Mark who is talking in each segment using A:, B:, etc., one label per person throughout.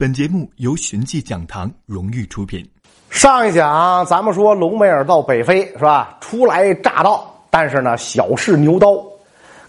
A: 本节目由寻迹讲堂荣誉出品。
B: 上一讲咱们说隆美尔到北非是吧？初来乍到，但是呢小试牛刀，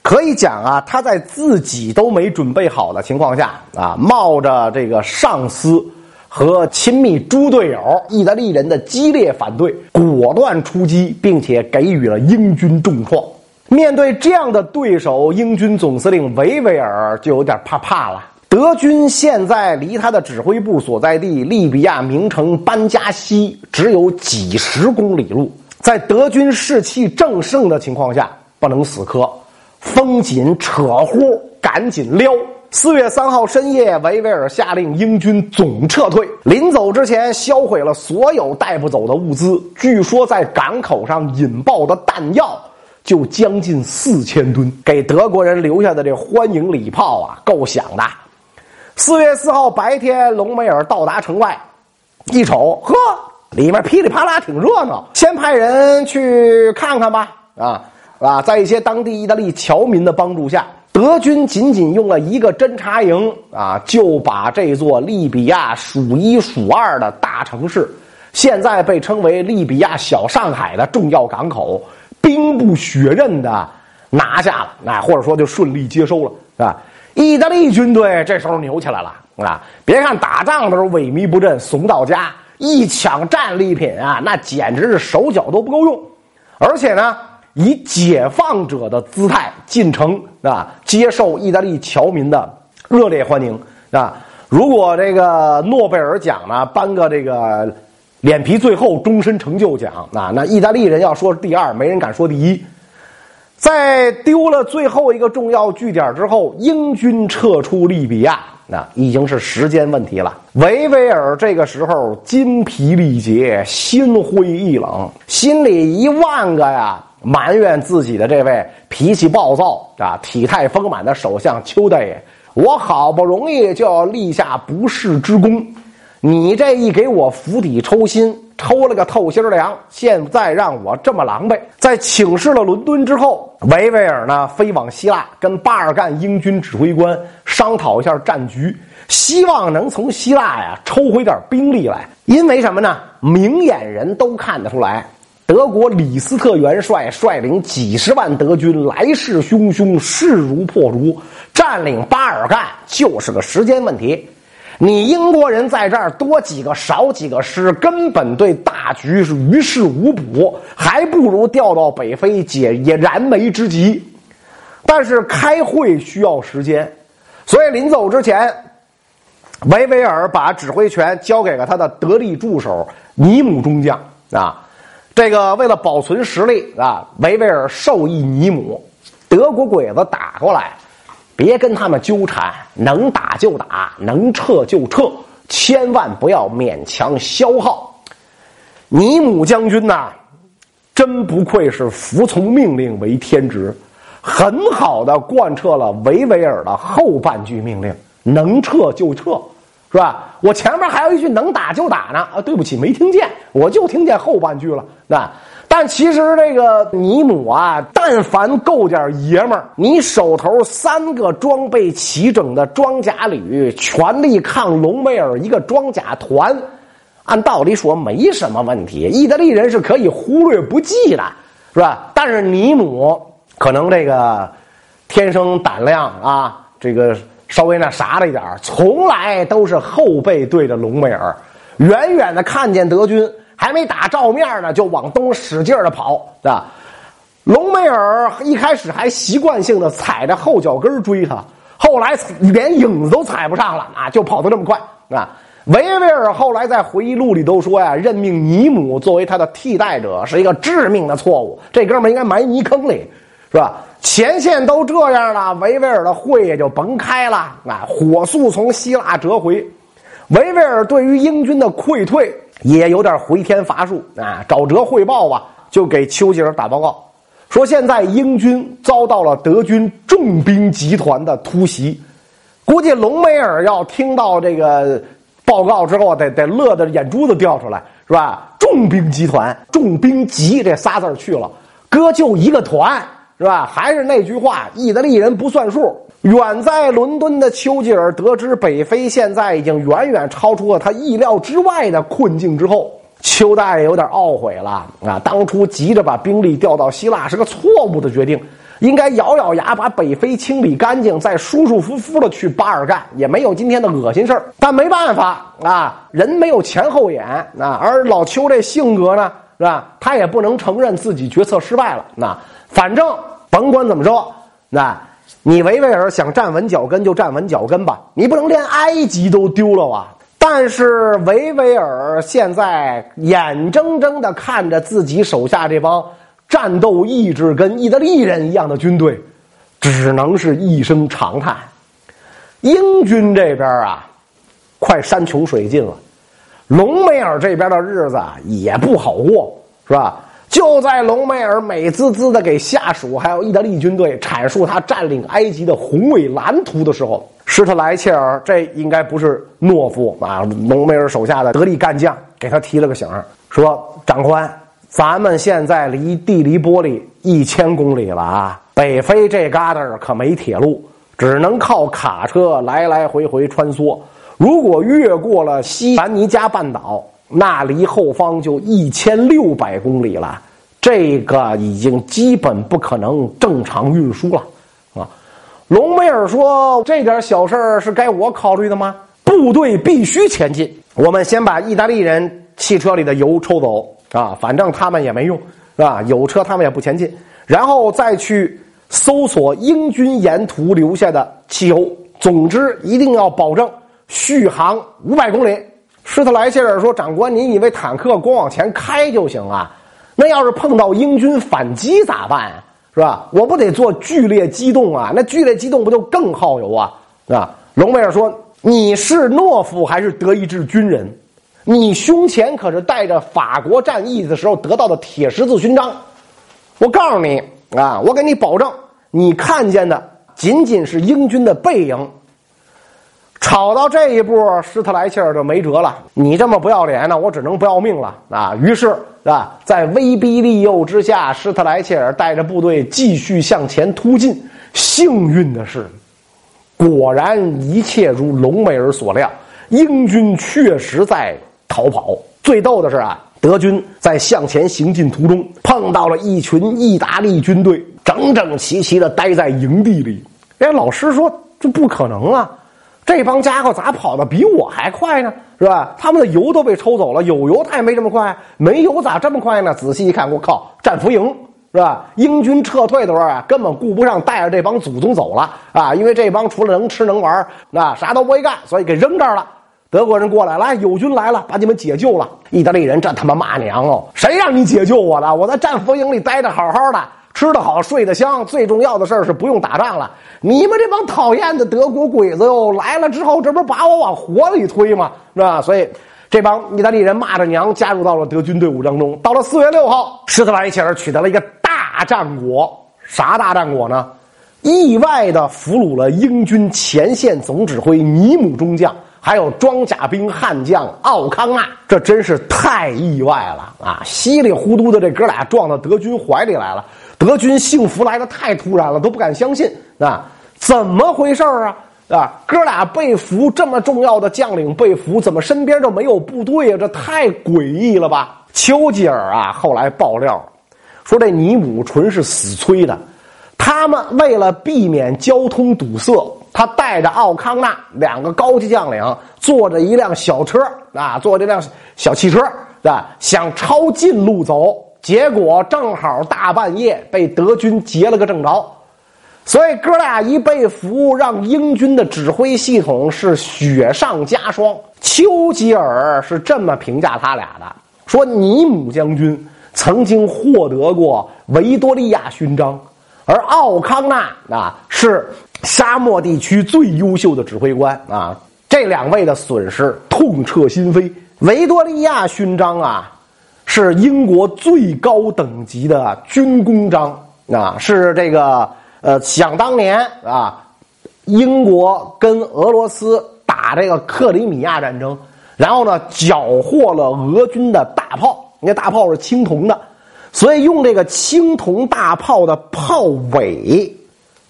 B: 可以讲啊，他在自己都没准备好的情况下啊，冒着这个上司和亲密猪队友意大利人的激烈反对，果断出击，并且给予了英军重创。面对这样的对手，英军总司令维维尔就有点怕怕了。德军现在离他的指挥部所在地利比亚名城班加西只有几十公里路，在德军士气正盛的情况下，不能死磕，风紧扯呼，赶紧撩。四月三号深夜，维维尔下令英军总撤退，临走之前销毁了所有带不走的物资。据说在港口上引爆的弹药就将近四千吨，给德国人留下的这欢迎礼炮啊，够响的。四月四号白天，隆美尔到达城外，一瞅，呵，里面噼里啪啦挺热闹。先派人去看看吧。啊啊，在一些当地意大利侨民的帮助下，德军仅仅用了一个侦察营啊，就把这座利比亚数一数二的大城市，现在被称为利比亚小上海的重要港口，兵不血刃的拿下了。那或者说就顺利接收了，是吧？意大利军队这时候牛起来了啊！别看打仗的时候萎靡不振、怂到家，一抢战利品啊，那简直是手脚都不够用。而且呢，以解放者的姿态进城啊，接受意大利侨民的热烈欢迎啊！如果这个诺贝尔奖呢，颁个这个脸皮最厚终身成就奖啊，那意大利人要说第二，没人敢说第一。在丢了最后一个重要据点之后，英军撤出利比亚，那已经是时间问题了。维维尔这个时候筋疲力竭、心灰意冷，心里一万个呀埋怨自己的这位脾气暴躁啊、体态丰满的首相邱大爷。我好不容易就要立下不世之功，你这一给我釜底抽薪。抽了个透心凉，现在让我这么狼狈。在请示了伦敦之后，维维尔呢飞往希腊，跟巴尔干英军指挥官商讨一下战局，希望能从希腊呀抽回点兵力来。因为什么呢？明眼人都看得出来，德国李斯特元帅率领几十万德军来势汹汹，势如破竹，占领巴尔干就是个时间问题。你英国人在这儿多几个少几个师，根本对大局是于事无补，还不如调到北非解也燃眉之急。但是开会需要时间，所以临走之前，维维尔把指挥权交给了他的得力助手尼姆中将啊。这个为了保存实力啊，维维尔授意尼姆，德国鬼子打过来。别跟他们纠缠，能打就打，能撤就撤，千万不要勉强消耗。尼姆将军呐，真不愧是服从命令为天职，很好的贯彻了维维尔的后半句命令：能撤就撤，是吧？我前面还有一句能打就打呢，啊，对不起，没听见，我就听见后半句了，那。但其实这个尼姆啊，但凡够点爷们儿，你手头三个装备齐整的装甲旅，全力抗隆美尔一个装甲团，按道理说没什么问题。意大利人是可以忽略不计的，是吧？但是尼姆可能这个天生胆量啊，这个稍微那啥了一点从来都是后背对着隆美尔，远远的看见德军。还没打照面呢，就往东使劲的跑，啊！隆美尔一开始还习惯性的踩着后脚跟追他，后来连影子都踩不上了啊，就跑得这么快啊！维维尔后来在回忆录里都说呀，任命尼姆作为他的替代者是一个致命的错误，这哥们应该埋泥坑里，是吧？前线都这样了，维维尔的会也就甭开了啊！火速从希腊折回，维维尔对于英军的溃退。也有点回天乏术啊！找辙汇报吧，就给丘吉尔打报告，说现在英军遭到了德军重兵集团的突袭，估计隆美尔要听到这个报告之后，得得乐得眼珠子掉出来，是吧？重兵集团，重兵集这仨字去了，哥就一个团，是吧？还是那句话，意大利人不算数，远在伦敦的丘吉尔得知北非现在已经远远超出了他意料之外的困境之后，丘大爷有点懊悔了啊！当初急着把兵力调到希腊是个错误的决定，应该咬咬牙把北非清理干净，再舒舒服服的去巴尔干，也没有今天的恶心事儿。但没办法啊，人没有前后眼啊，而老丘这性格呢，是吧？他也不能承认自己决策失败了。那反正甭管怎么着，那。你维维尔想站稳脚跟就站稳脚跟吧，你不能连埃及都丢了啊！但是维维尔现在眼睁睁的看着自己手下这帮战斗意志跟意大利人一样的军队，只能是一声长叹。英军这边啊，快山穷水尽了，隆美尔这边的日子也不好过，是吧？就在隆美尔美滋滋的给下属还有意大利军队阐述他占领埃及的宏伟蓝图的时候，施特莱切尔这应该不是懦夫啊！隆美尔手下的得力干将给他提了个醒说：“长官，咱们现在离地黎波利一千公里了啊！北非这旮瘩可没铁路，只能靠卡车来来回回穿梭。如果越过了西凡尼加半岛。”那离后方就一千六百公里了，这个已经基本不可能正常运输了，啊！隆美尔说：“这点小事儿是该我考虑的吗？部队必须前进。我们先把意大利人汽车里的油抽走啊，反正他们也没用，是吧？有车他们也不前进，然后再去搜索英军沿途留下的汽油。总之，一定要保证续航五百公里。”施特莱切尔说：“长官，你以为坦克光往前开就行啊？那要是碰到英军反击咋办？是吧？我不得做剧烈机动啊？那剧烈机动不就更耗油啊？啊？”隆美尔说：“你是懦夫还是德意志军人？你胸前可是带着法国战役的时候得到的铁十字勋章。我告诉你啊，我给你保证，你看见的仅仅是英军的背影。”吵到这一步，施特莱切尔就没辙了。你这么不要脸呢，我只能不要命了啊！于是啊，在威逼利诱之下，施特莱切尔带着部队继续向前突进。幸运的是，果然一切如隆美尔所料，英军确实在逃跑。最逗的是啊，德军在向前行进途中碰到了一群意大利军队，整整齐齐的待在营地里。哎，老师说这不可能啊！这帮家伙咋跑的比我还快呢？是吧？他们的油都被抽走了，有油他也没这么快，没油咋这么快呢？仔细一看，我靠，战俘营是吧？英军撤退的时候啊，根本顾不上带着这帮祖宗走了啊，因为这帮除了能吃能玩，那啥都不会干，所以给扔这儿了。德国人过来，来，友军来了，把你们解救了。意大利人这他妈骂娘哦，谁让你解救我的？我在战俘营里待着好好的。吃得好，睡得香，最重要的事儿是不用打仗了。你们这帮讨厌的德国鬼子哟，来了之后，这不是把我往火里推吗？是吧？所以，这帮意大利人骂着娘加入到了德军队伍当中。到了四月六号，施特莱切尔取得了一个大战果。啥大战果呢？意外的俘虏了英军前线总指挥尼姆中将，还有装甲兵悍将奥康纳。这真是太意外了啊！稀里糊涂的这哥俩撞到德军怀里来了。德军幸福来的太突然了，都不敢相信啊！怎么回事啊？啊，哥俩被俘，这么重要的将领被俘，怎么身边就没有部队啊？这太诡异了吧！丘吉尔啊，后来爆料说，这尼姆纯是死催的。他们为了避免交通堵塞，他带着奥康纳两个高级将领，坐着一辆小车啊，坐这辆小汽车啊，想抄近路走。结果正好大半夜被德军劫了个正着，所以哥俩一被俘，让英军的指挥系统是雪上加霜。丘吉尔是这么评价他俩的：说尼姆将军曾经获得过维多利亚勋章，而奥康纳啊是沙漠地区最优秀的指挥官啊。这两位的损失痛彻心扉。维多利亚勋章啊。是英国最高等级的军功章啊！是这个呃，想当年啊，英国跟俄罗斯打这个克里米亚战争，然后呢缴获了俄军的大炮，那大炮是青铜的，所以用这个青铜大炮的炮尾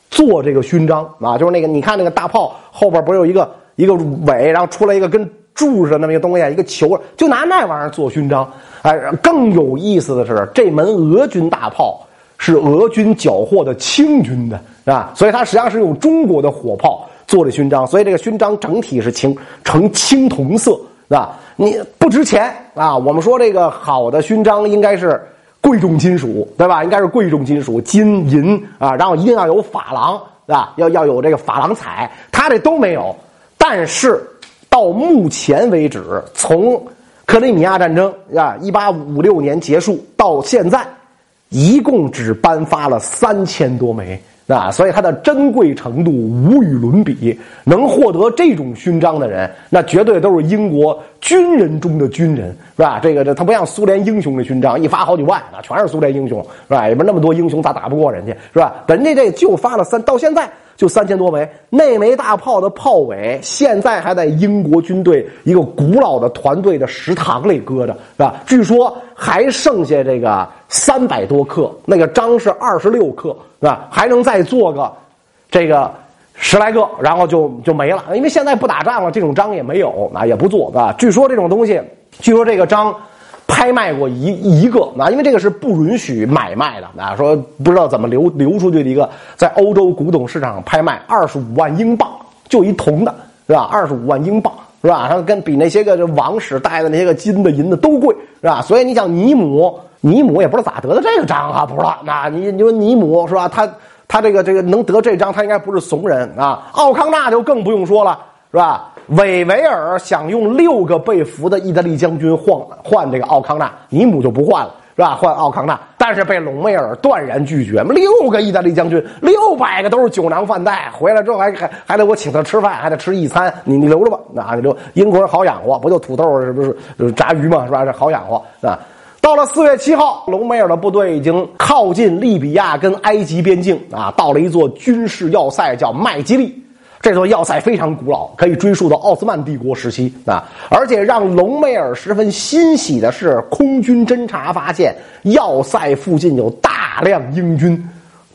B: 做这个勋章啊，就是那个你看那个大炮后边不是有一个一个尾，然后出来一个跟柱似的那么一个东西，一个球，就拿那玩意儿做勋章。哎，更有意思的是，这门俄军大炮是俄军缴获的清军的，是吧？所以它实际上是用中国的火炮做的勋章，所以这个勋章整体是青呈青铜色，是吧？你不值钱啊？我们说这个好的勋章应该是贵重金属，对吧？应该是贵重金属，金银啊，然后一定要有珐琅，是吧？要要有这个珐琅彩，它这都没有。但是到目前为止，从克里米亚战争啊，一八五六年结束到现在，一共只颁发了三千多枚。啊，所以它的珍贵程度无与伦比。能获得这种勋章的人，那绝对都是英国军人中的军人，是吧？这个这他不像苏联英雄的勋章，一发好几万，那全是苏联英雄，是吧？也不那么多英雄，咋打不过人家，是吧？人家这就发了三，到现在就三千多枚。那枚大炮的炮尾，现在还在英国军队一个古老的团队的食堂里搁着，是吧？据说还剩下这个三百多克，那个章是二十六克。是吧？还能再做个这个十来个，然后就就没了。因为现在不打仗了，这种章也没有啊，也不做啊。据说这种东西，据说这个章拍卖过一一个啊，因为这个是不允许买卖的啊。说不知道怎么流流出去的一个，在欧洲古董市场拍卖二十五万英镑，就一铜的，是吧？二十五万英镑，是吧？它跟比那些个王室带的那些个金的银的都贵，是吧？所以你想尼姆。尼姆也不知道咋得的这个章啊，不知道。那你你说尼姆是吧？他他这个这个能得这章，他应该不是怂人啊。奥康纳就更不用说了，是吧？韦维尔想用六个被俘的意大利将军换换这个奥康纳，尼姆就不换了，是吧？换奥康纳，但是被隆美尔断然拒绝。六个意大利将军，六百个都是酒囊饭袋，回来之后还还还得我请他吃饭，还得吃一餐，你你留着吧，那你留。英国人好养活，不就土豆是不是炸鱼嘛，是吧？这好养活啊。到了四月七号，隆美尔的部队已经靠近利比亚跟埃及边境啊，到了一座军事要塞，叫麦基利。这座要塞非常古老，可以追溯到奥斯曼帝国时期啊。而且让隆美尔十分欣喜的是，空军侦察发现要塞附近有大量英军，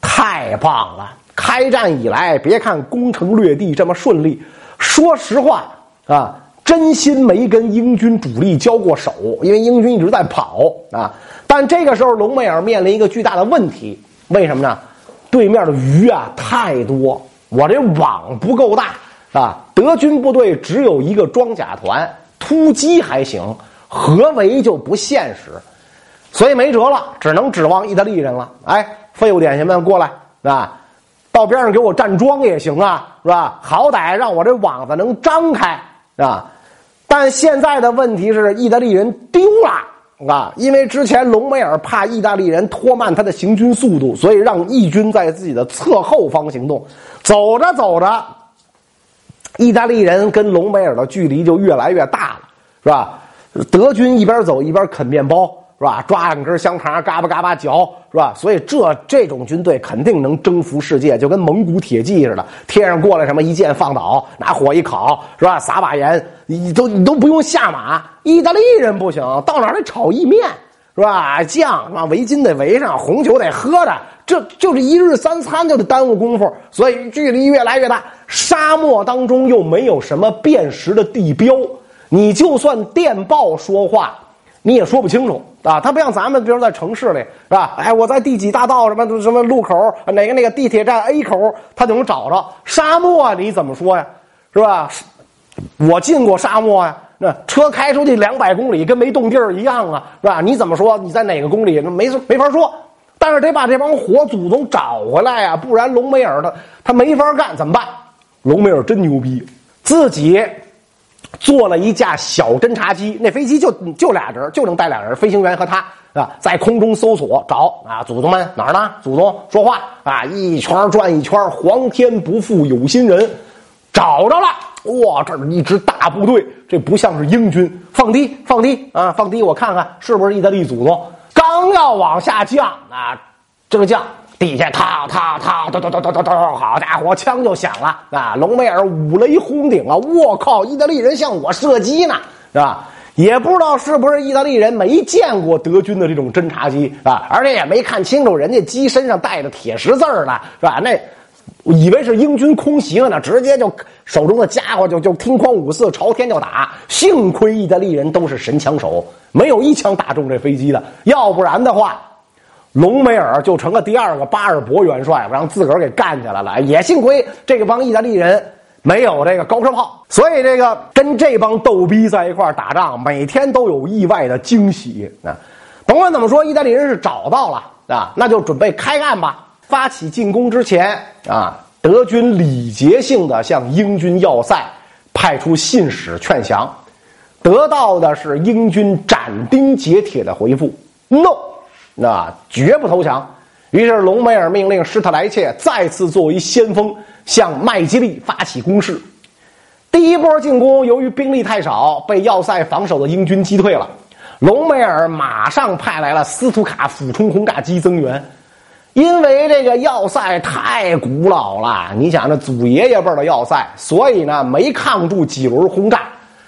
B: 太棒了！开战以来，别看攻城略地这么顺利，说实话啊。真心没跟英军主力交过手，因为英军一直在跑啊。但这个时候，隆美尔面临一个巨大的问题，为什么呢？对面的鱼啊太多，我这网不够大啊。德军部队只有一个装甲团，突击还行，合围就不现实，所以没辙了，只能指望意大利人了。哎，废物点心们过来啊，到边上给我站桩也行啊，是吧？好歹让我这网子能张开啊。但现在的问题是，意大利人丢了啊！因为之前隆美尔怕意大利人拖慢他的行军速度，所以让义军在自己的侧后方行动。走着走着，意大利人跟隆美尔的距离就越来越大了，是吧？德军一边走一边啃面包。是吧？抓两根香肠，嘎巴嘎巴嚼，是吧？所以这这种军队肯定能征服世界，就跟蒙古铁骑似的，天上过来什么一箭放倒，拿火一烤，是吧？撒把盐，你都你都不用下马。意大利人不行，到哪儿得炒意面，是吧？酱是吧？围巾得围上，红酒得喝着，这就是一日三餐就得耽误功夫，所以距离越来越大。沙漠当中又没有什么辨识的地标，你就算电报说话。你也说不清楚啊，他不像咱们，比如在城市里是吧？哎，我在第几大道什么什么路口哪个那个地铁站 A 口，他就能找着。沙漠你怎么说呀？是吧？我进过沙漠呀，那车开出去两百公里跟没动地儿一样啊，是吧？你怎么说你在哪个公里？那没没法说，但是得把这帮火祖宗找回来呀，不然隆美尔他他没法干，怎么办？隆美尔真牛逼，自己。做了一架小侦察机，那飞机就就俩人，就能带俩人，飞行员和他啊，在空中搜索找啊，祖宗们哪儿呢？祖宗说话啊，一圈转一圈，皇天不负有心人，找着了！哇，这儿一支大部队，这不像是英军，放低放低啊，放低，我看看是不是意大利祖宗？刚要往下降啊，这个降。地下套套套，咚咚咚咚咚咚，好家伙，枪就响了啊！隆美尔五雷轰顶啊！我靠，意大利人向我射击呢，是吧？也不知道是不是意大利人没见过德军的这种侦察机啊，而且也没看清楚人家机身上带的铁十字呢，是吧？那以为是英军空袭了呢，直接就手中的家伙就就听哐五四朝天就打。幸亏意大利人都是神枪手，没有一枪打中这飞机的，要不然的话，隆美尔就成了第二个巴尔博元帅，让自个儿给干下来了。也幸亏这个帮意大利人没有这个高射炮，所以这个跟这帮逗逼在一块打仗，每天都有意外的惊喜啊！甭管怎么说，意大利人是找到了啊，那就准备开干吧。发起进攻之前啊，德军礼节性的向英军要塞派出信使劝降，得到的是英军斩钉截铁的回复：“no，那绝不投降。”于是隆美尔命令施特莱切再次作为先锋向麦基利发起攻势。第一波进攻由于兵力太少，被要塞防守的英军击退了。隆美尔马上派来了斯图卡俯冲轰炸机增援。因为这个要塞太古老了，你想那祖爷爷辈的要塞，所以呢没抗住几轮轰炸，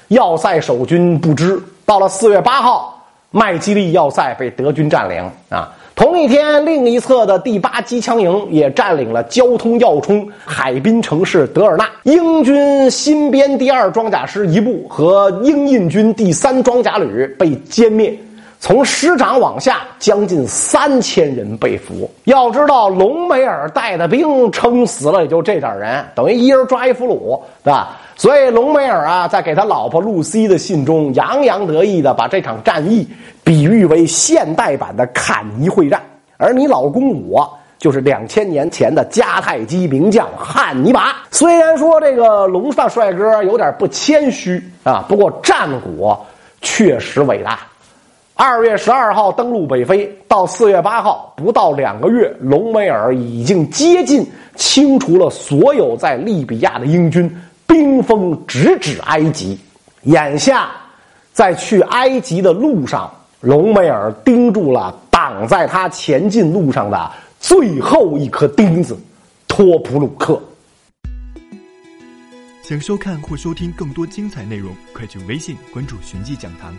B: 要塞守军不知。到了四月八号，麦基利要塞被德军占领啊。同一天，另一侧的第八机枪营也占领了交通要冲海滨城市德尔纳。英军新编第二装甲师一部和英印军第三装甲旅被歼灭。从师长往下，将近三千人被俘。要知道，隆美尔带的兵撑死了也就这点人，等于一人抓一俘虏，对吧？所以，隆美尔啊，在给他老婆露西的信中，洋洋得意的把这场战役比喻为现代版的坎尼会战。而你老公我，就是两千年前的迦太基名将汉尼拔。虽然说这个龙大帅哥有点不谦虚啊，不过战果确实伟大。二月十二号登陆北非，到四月八号不到两个月，隆美尔已经接近清除了所有在利比亚的英军，冰封直指埃及。眼下，在去埃及的路上，隆美尔盯住了挡在他前进路上的最后一颗钉子——托普鲁克。
A: 想收看或收听更多精彩内容，快去微信关注“寻迹讲堂”。